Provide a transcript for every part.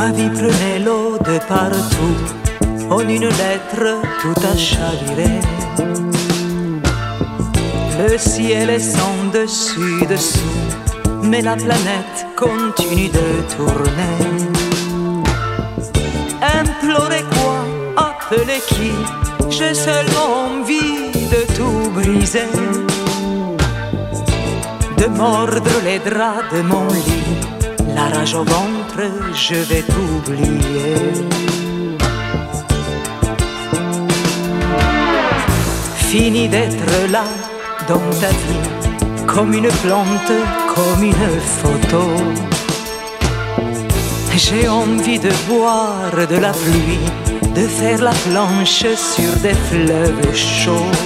Ma vie prenait l'eau de partout, en une lettre tout à. Le ciel est sans dessus dessous, mais la planète continue de tourner. Implorer quoi, appeler qui, j'ai seulement envie de tout briser. De mordre les draps de mon lit la au ventre, je vais t'oublier. Fini d'être là dans ta vie, comme une plante, comme une photo. J'ai envie de boire de la pluie, de faire la planche sur des fleuves chauds.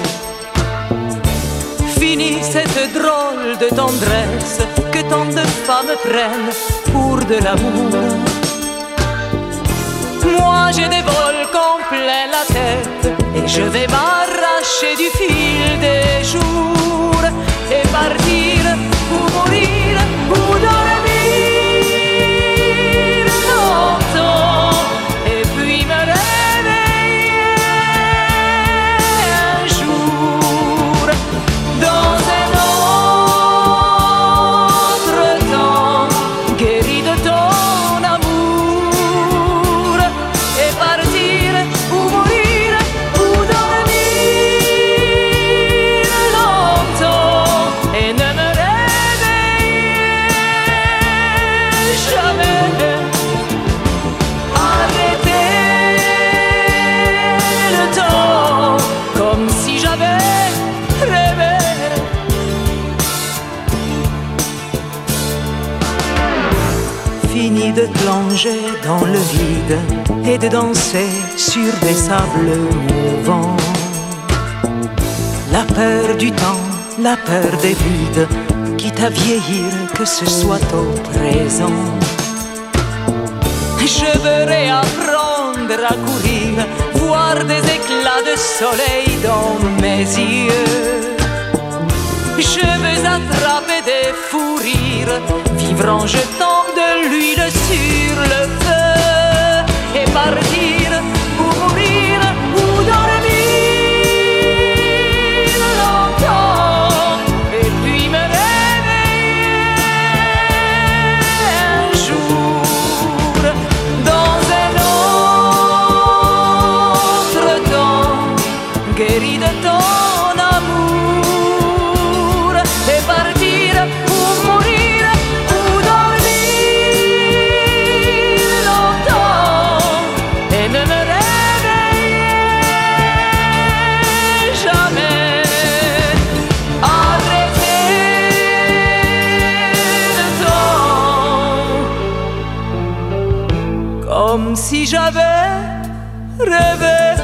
Fini cette drôle de tendresse femmes prennent pour de l'amour. Moi j'ai des vols complets la tête et je vais m'arracher du fil des jours De plonger dans le vide et de danser sur des sables mouvants. La peur du temps, la peur des vides, quitte à vieillir, que ce soit au présent. Je veux réapprendre à courir, voir des éclats de soleil dans mes yeux. Je veux attraper des fous rires, vivre en jetant de l'huile sur le comme si j'avais rêvé